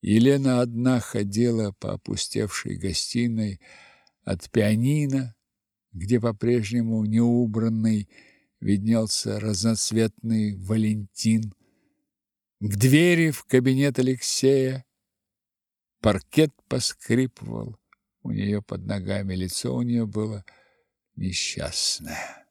Елена одна ходила по опустевшей гостиной от пианино, где по-прежнему неубранный виднелся разноцветный Валентин, к двери в кабинет Алексея. Паркет поскрипывал у нее под ногами, лицо у нее было несчастное.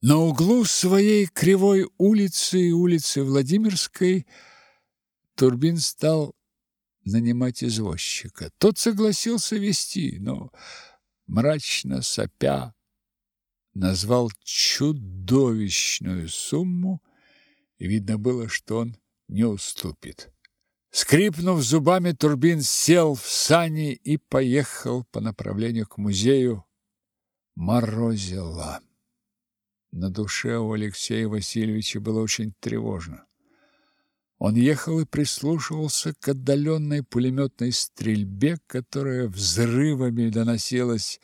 На углу своей кривой улицы, улицы Владимирской, Турбин стал нанимать извозчика. Тот согласился вести, но мрачно сопя назвал чудовищную сумму, и видно было, что он не уступит. Скрипнув зубами, Турбин сел в сани и поехал по направлению к музею Морозила. На душе у Алексея Васильевича было очень тревожно. Он ехал и прислушивался к отдаленной пулеметной стрельбе, которая взрывами доносилась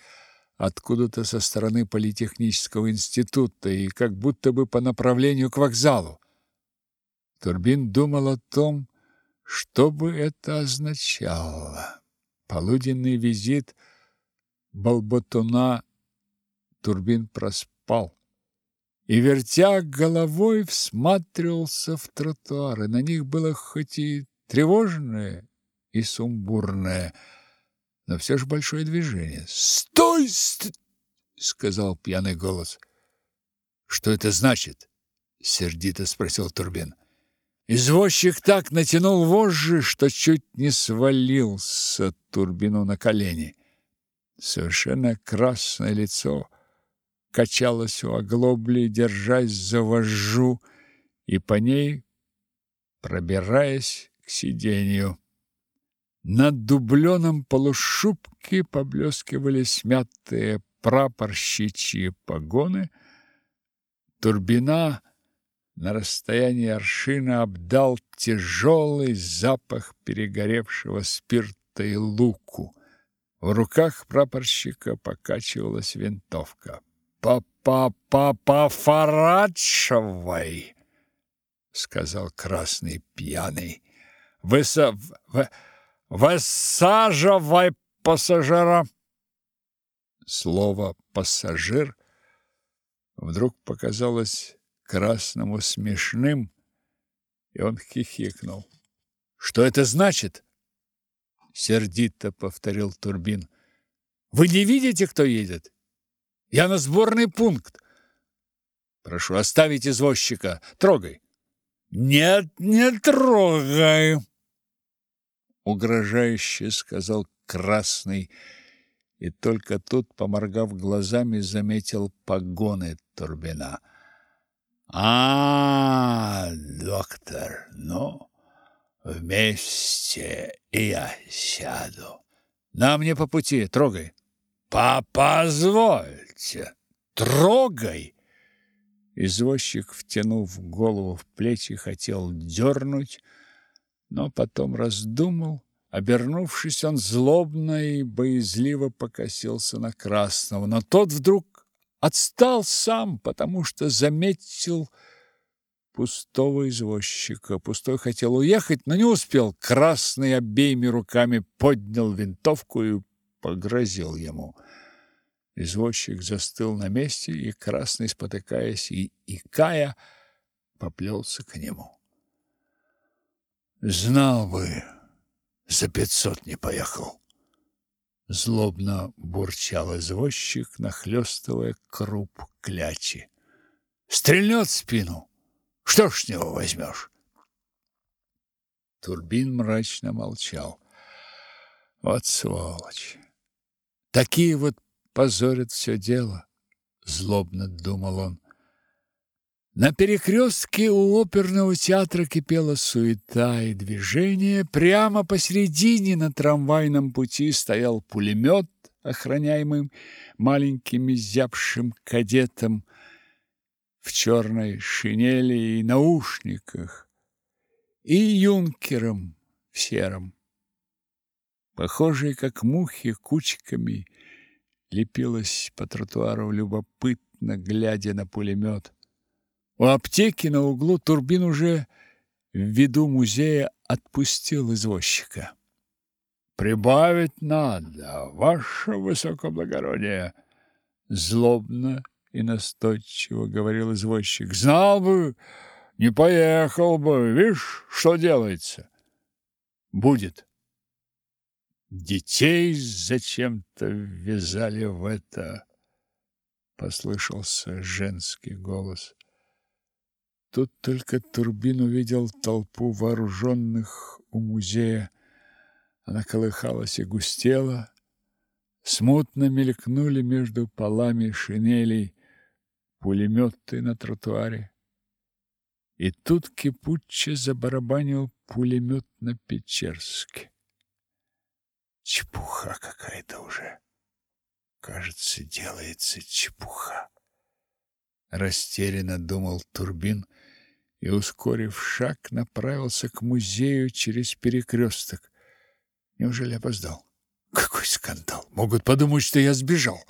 откуда-то со стороны политехнического института и как будто бы по направлению к вокзалу. Турбин думал о том, что бы это означало. Полуденный визит Балбатуна Турбин проспал и, вертя головой, всматривался в тротуары. На них было хоть и тревожное и сумбурное, но все же большое движение. «Стой!» — сказал пьяный голос. «Что это значит?» — сердито спросил Турбин. Извозчик так натянул вожжи, что чуть не свалился Турбину на колени. Совершенно красное лицо — качалась у оглобли, держась за вожжу, и по ней пробираясь к сиденью. Над дубленом полушубки поблескивали смятые прапорщичьи погоны. Турбина на расстоянии аршина обдал тяжелый запах перегоревшего спирта и луку. В руках прапорщика покачивалась винтовка по-по-по-пофорачивай, сказал красный пьяный. Выса... Высаживай пассажира. Слово пассажир вдруг показалось красному смешным, и он хихикнул. Что это значит? сердито повторил Турбин. Вы не видите, кто едет? Я на сборный пункт. Прошу оставить извозчика. Трогай. Нет, не трогай. Угрожающе сказал Красный, и только тут, поморгав глазами, заметил погоны Турбина. А, доктор, ну, вместе я сяду. На мне по пути, трогай. Па позвольте, трогай. Извозчик, втянув голову в плечи, хотел дернуть, но потом раздумал. Обернувшись, он злобно и боязливо покосился на Красного, но тот вдруг отстал сам, потому что заметил пустого извозчика. Пустой хотел уехать, но не успел. Красный обеими руками поднял винтовку и погрозил ему. Извозчик застыл на месте и, красный спотыкаясь и икая, поплелся к нему. «Знал бы, за пятьсот не поехал!» Злобно бурчал извозчик, нахлёстывая круп клячи. «Стрельнет в спину! Что ж с него возьмешь?» Турбин мрачно молчал. «Вот сволочь! Такие вот позорят все дело, злобно думал он. На перекрестке у оперного театра кипела суета и движение. Прямо посередине на трамвайном пути стоял пулемет, охраняемый маленьким изябшим кадетом в черной шинели и наушниках, и юнкером в сером похожие как мухи кучками, лепилась по тротуару любопытно, глядя на пулемет. У аптеки на углу Турбин уже в виду музея отпустил извозчика. Прибавить надо, ваше высокоблагородие, злобно и настойчиво говорил извозчик. Знал бы, не поехал бы, видишь, что делается. Будет. Детей зачем-то ввязали в это, послышался женский голос. Тут только Турбин увидел толпу вооруженных у музея. Она колыхалась и густела. Смутно мелькнули между полами шинелей пулеметы на тротуаре. И тут кипуче забарабанил пулемет на Печерске. Чепуха какая-то уже. Кажется, делается чепуха. Растерянно думал Турбин и, ускорив шаг, направился к музею через перекресток. Неужели опоздал? Какой скандал! Могут подумать, что я сбежал.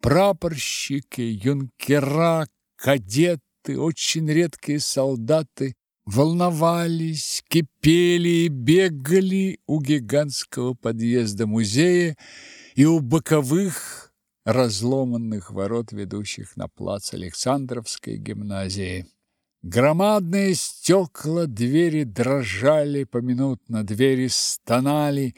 Прапорщики, юнкера, кадеты, очень редкие солдаты волновались, кипели и бегали у гигантского подъезда музея и у боковых разломанных ворот, ведущих на плац Александровской гимназии. Громадные стекла двери дрожали поминутно, двери стонали,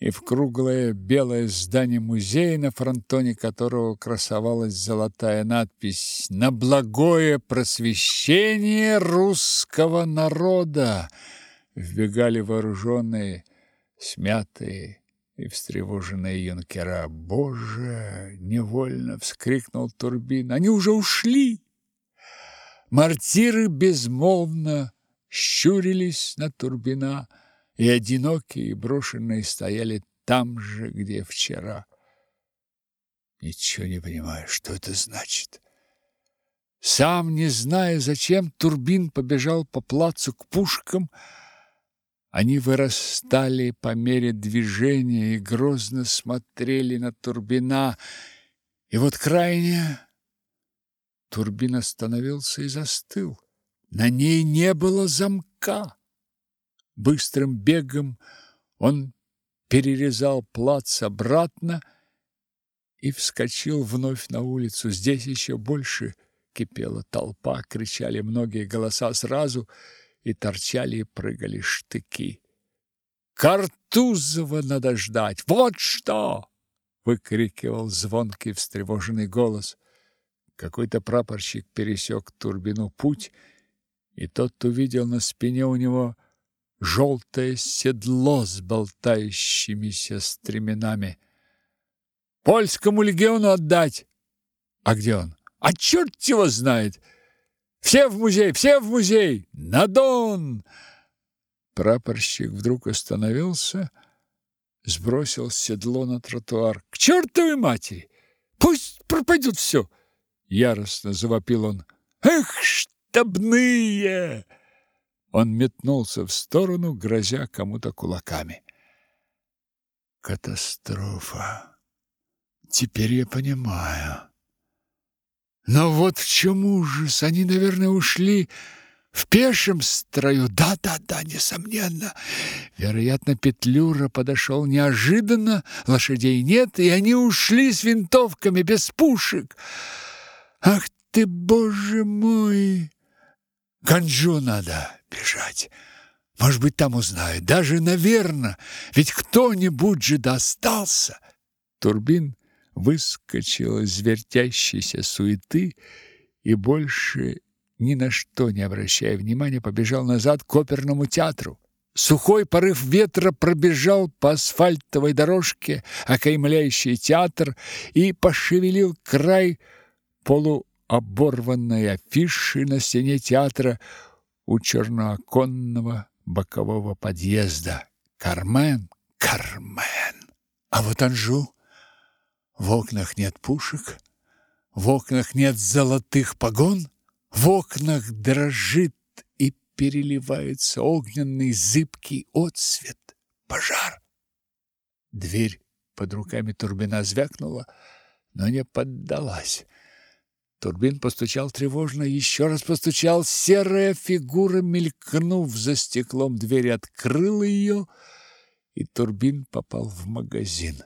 и в круглое белое здание музея, на фронтоне которого красовалась золотая надпись «На благое просвещение русского народа» вбегали вооруженные, смятые и встревоженные юнкера. «Боже!» — невольно вскрикнул Турбин. «Они уже ушли!» Мартиры безмолвно щурились на Турбина, и одинокие и брошенные стояли там же, где вчера. Ничего не понимаю, что это значит. Сам не зная, зачем, Турбин побежал по плацу к пушкам. Они вырастали по мере движения и грозно смотрели на Турбина. И вот крайне Турбин остановился и застыл. На ней не было замка. Быстрым бегом он перерезал плац обратно и вскочил вновь на улицу. Здесь еще больше кипела толпа, кричали многие голоса сразу, и торчали и прыгали штыки. «Картузова надо ждать! Вот что!» — выкрикивал звонкий встревоженный голос. Какой-то прапорщик пересек Турбину путь, и тот увидел на спине у него желтое седло с болтающимися стременами. «Польскому легиону отдать!» «А где он?» «А черт его знает!» «Все в музей! Все в музей! На Дон!» Прапорщик вдруг остановился, сбросил седло на тротуар. «К чертовой матери! Пусть пропадет все!» Яростно завопил он. «Эх, штабные!» Он метнулся в сторону, грозя кому-то кулаками. Катастрофа. Теперь я понимаю. Но вот в чем ужас. Они, наверное, ушли в пешем строю. Да-да-да, несомненно. Вероятно, Петлюра подошел неожиданно, лошадей нет, и они ушли с винтовками без пушек. Ах ты, боже мой! Ганджу надо бежать. Может быть, там узнают. Даже, наверное, ведь кто-нибудь же достался. Турбин выскочил из вертящейся суеты и больше ни на что не обращая внимания, побежал назад к оперному театру. Сухой порыв ветра пробежал по асфальтовой дорожке, окаймляющей театр, и пошевелил край полуоборванной афиши на стене театра у чернооконного бокового подъезда. Кармен, Кармен. А вот Анжу. В окнах нет пушек, в окнах нет золотых погон, в окнах дрожит и переливается огненный зыбкий отсвет. Пожар. Дверь под руками Турбина звякнула, но не поддалась. Турбин постучал тревожно, еще раз постучал. Серая фигура, мелькнув за стеклом двери, открыла ее, и Турбин попал в магазин.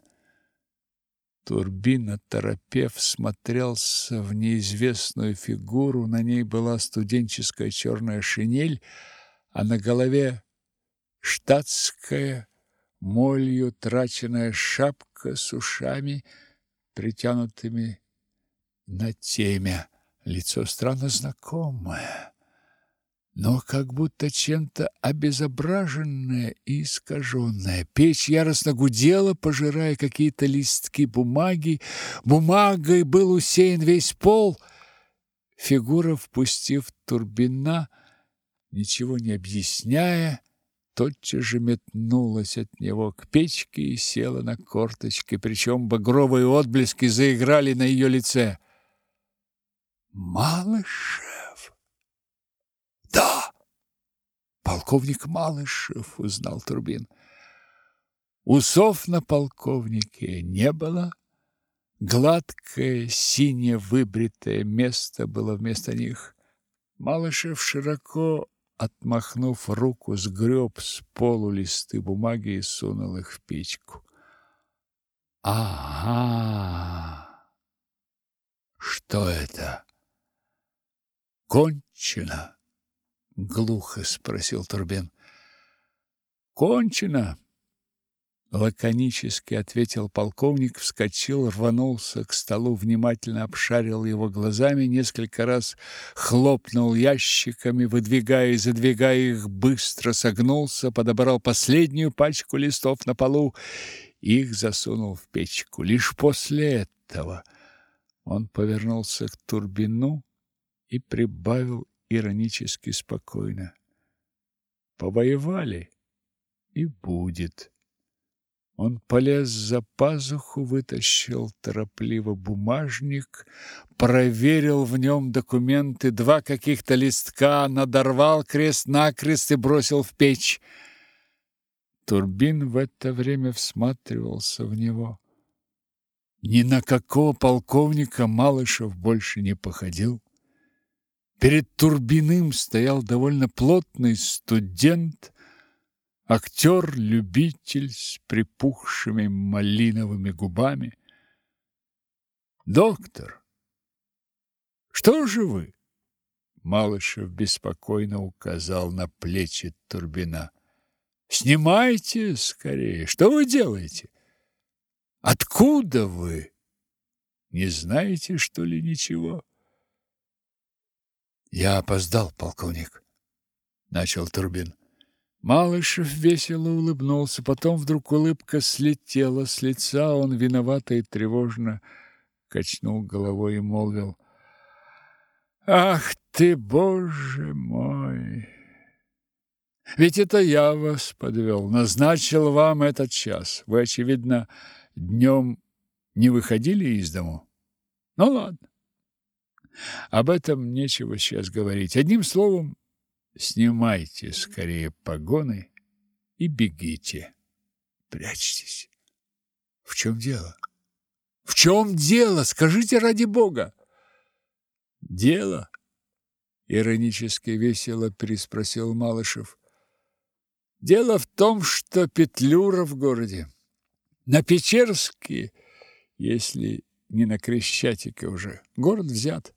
Турбин, оторопев, смотрелся в неизвестную фигуру. На ней была студенческая черная шинель, а на голове штатская, молью траченная шапка с ушами, притянутыми на темя. Лицо странно знакомое, но как будто чем-то обезображенное и искаженное. Печь яростно гудела, пожирая какие-то листки бумаги. Бумагой был усеян весь пол. Фигура, впустив турбина, ничего не объясняя, тотчас же метнулась от него к печке и села на корточки, причем багровые отблески заиграли на ее лице. Малышев. Да. Полковник Малышев, узнал Турбин. Усов на полковнике не было. Гладкое, синее выбритое место было вместо них. Малышев широко отмахнув руку, сгреб с полу листы бумаги и сунул их в печку. Ага. Что это? Кончено? глухо спросил Турбин. Кончено, лаконически ответил полковник, вскочил, рванулся к столу, внимательно обшарил его глазами, несколько раз хлопнул ящиками, выдвигая и задвигая их, быстро согнулся, подобрал последнюю пачку листов на полу, их засунул в печку. Лишь после этого он повернулся к Турбину и прибавил иронически спокойно. Повоевали и будет. Он полез за пазуху, вытащил торопливо бумажник, проверил в нем документы, два каких-то листка, надорвал крест-накрест и бросил в печь. Турбин в это время всматривался в него. Ни на какого полковника Малышев больше не походил. Перед Турбиным стоял довольно плотный студент, актер-любитель с припухшими малиновыми губами. «Доктор, что же вы?» Малышев беспокойно указал на плечи Турбина. «Снимайте скорее! Что вы делаете? Откуда вы? Не знаете, что ли, ничего?» «Я опоздал, полковник», — начал Турбин. Малышев весело улыбнулся, потом вдруг улыбка слетела с лица, он виновато и тревожно качнул головой и молвил: "Ах ты, боже мой! Ведь это я вас подвел, назначил вам этот час. Вы очевидно днем не выходили из дому. Ну ладно. Об этом нечего сейчас говорить. Одним словом, Снимайте скорее погоны и бегите. Прячьтесь. В чем дело? В чем дело? Скажите ради бога. Дело? Иронически весело переспросил Малышев. Дело в том, что Петлюра в городе. На Печерске, если не на Крещатике уже, город взят.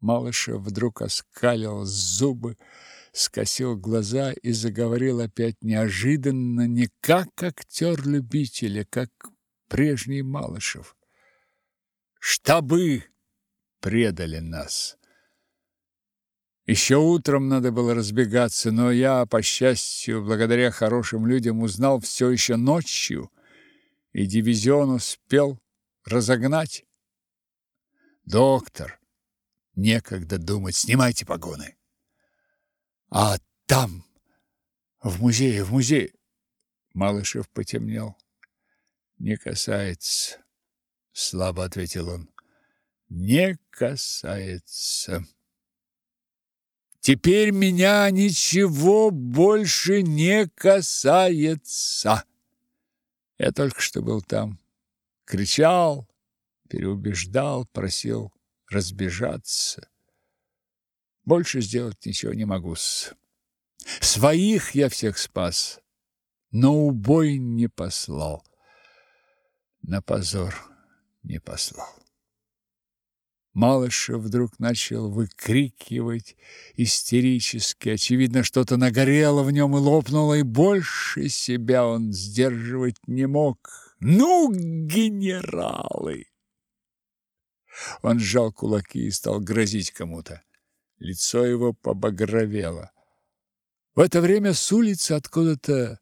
Малышев вдруг оскалил зубы, скосил глаза и заговорил опять неожиданно, не как актер-любитель, а как прежний Малышев. «Штабы предали нас!» Еще утром надо было разбегаться, но я, по счастью, благодаря хорошим людям, узнал все еще ночью, и дивизион успел разогнать. Доктор, Некогда думать, снимайте погоны. А там, в музее, в музее. Малышев потемнел. Не касается, слабо ответил он. Не касается. Теперь меня ничего больше не касается. Я только что был там, кричал, переубеждал, просил разбежаться. Больше сделать ничего не могу. Своих я всех спас, но убой не послал. На позор не послал. Малышев вдруг начал выкрикивать истерически. Очевидно, что-то нагорело в нем и лопнуло, и больше себя он сдерживать не мог. «Ну, генералы!» Он сжал кулаки и стал грозить кому-то. Лицо его побагровело. В это время с улицы откуда-то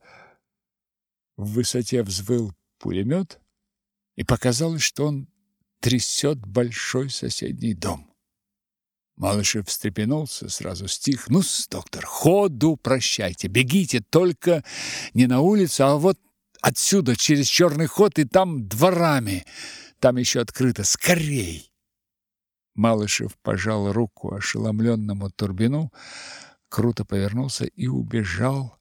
в высоте взвыл пулемет, и показалось, что он трясет большой соседний дом. Малышев встрепенулся, сразу стих. ну доктор, ходу прощайте, бегите, только не на улицу, а вот отсюда, через черный ход, и там дворами. Там еще открыто. Скорей!» Малышев пожал руку ошеломленному Турбину, круто повернулся и убежал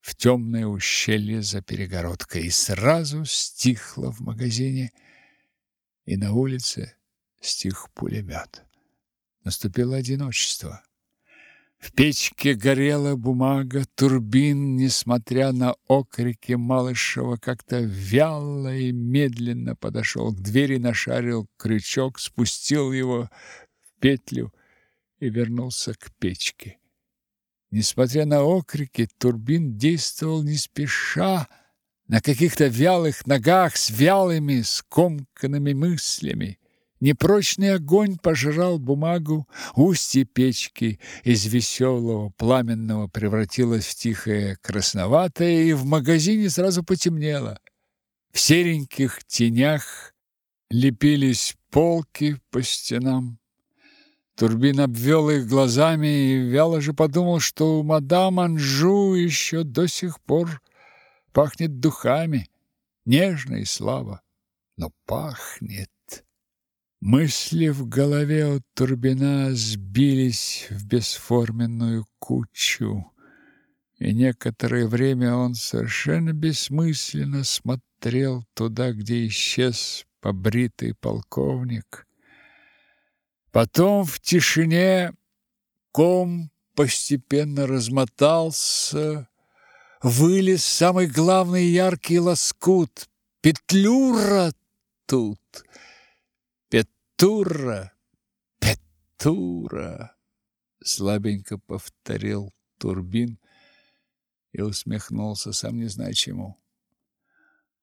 в темное ущелье за перегородкой. И сразу стихло в магазине – и на улице стих пулемет. Наступило одиночество. В печке горела бумага, Турбин, несмотря на окрики Малышева, как-то вяло и медленно подошел к двери, нашарил крючок, спустил его в петлю и вернулся к печке. Несмотря на окрики, Турбин действовал не спеша, на каких-то вялых ногах с вялыми, скомканными мыслями. Непрочный огонь пожрал бумагу, устье печки из веселого пламенного превратилось в тихое красноватое, и в магазине сразу потемнело. В сереньких тенях лепились полки по стенам. Турбин обвел их глазами и вяло же подумал, что у мадам Анжу еще до сих пор Пахнет духами, нежно и слабо, но пахнет. Мысли в голове у Турбина сбились в бесформенную кучу, и некоторое время он совершенно бессмысленно смотрел туда, где исчез побритый полковник. Потом в тишине ком постепенно размотался, вылез самый главный яркий лоскут. Петлюра тут. Петура, Петура. Слабенько повторил Турбин и усмехнулся, сам не зная чему.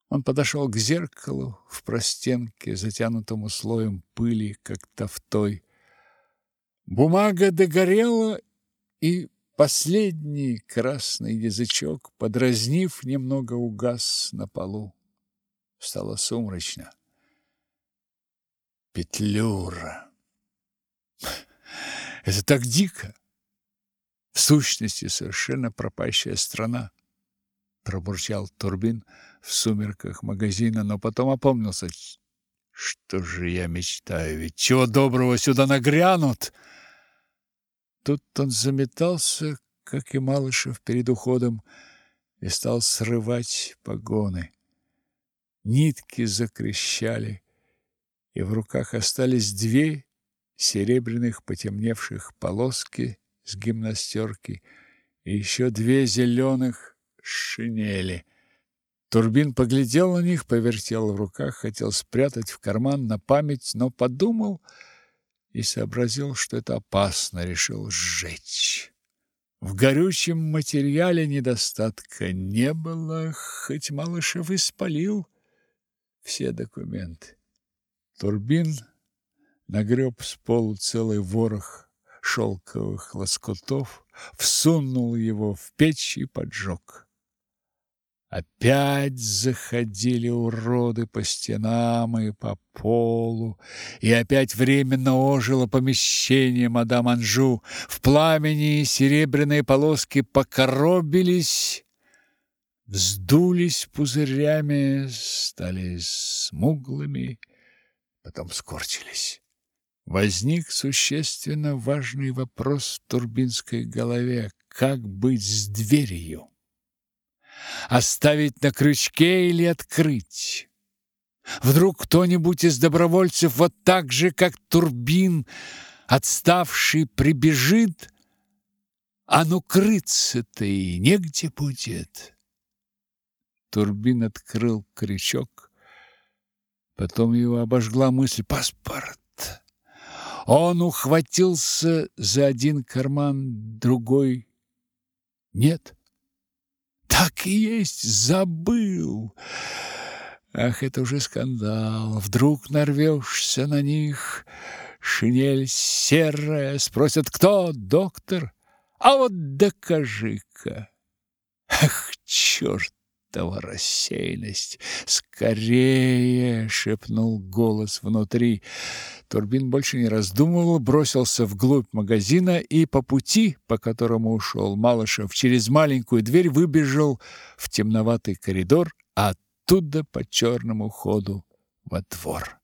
Он подошел к зеркалу в простенке, затянутому слоем пыли, как тофтой. Бумага догорела и Последний красный язычок, подразнив, немного угас на полу. Стало сумрачно. Петлюра. Это так дико. В сущности, совершенно пропащая страна. Пробурчал Турбин в сумерках магазина, но потом опомнился. Что же я мечтаю? Ведь чего доброго сюда нагрянут? Тут он заметался, как и Малышев перед уходом, и стал срывать погоны. Нитки закрещали, и в руках остались две серебряных потемневших полоски с гимнастерки и еще две зеленых шинели. Турбин поглядел на них, повертел в руках, хотел спрятать в карман на память, но подумал — и сообразил, что это опасно, решил сжечь. В горючем материале недостатка не было, хоть Малышев и спалил все документы. Турбин нагреб с полу целый ворох шелковых лоскутов, всунул его в печь и поджег. Опять заходили уроды по стенам и по полу, и опять временно ожило помещение мадам Анжу. В пламени серебряные полоски покоробились, вздулись пузырями, стали смуглыми, потом скорчились. Возник существенно важный вопрос в турбинской голове: как быть с дверью? Оставить на крючке или открыть? Вдруг кто-нибудь из добровольцев вот так же, как Турбин, отставший, прибежит, а ну крыться-то и негде будет. Турбин открыл крючок, потом его обожгла мысль «паспорт». Он ухватился за один карман, другой нет. Так и есть, забыл. Ах, это уже скандал. Вдруг нарвешься на них. Шинель серая. Спросят, кто? Доктор? А вот докажи-ка. Ах, черт! Чертова рассеянность. «Скорее!» — шепнул голос внутри. Турбин больше не раздумывал, бросился вглубь магазина и по пути, по которому ушел Малышев, через маленькую дверь выбежал в темноватый коридор, а оттуда по черному ходу во двор.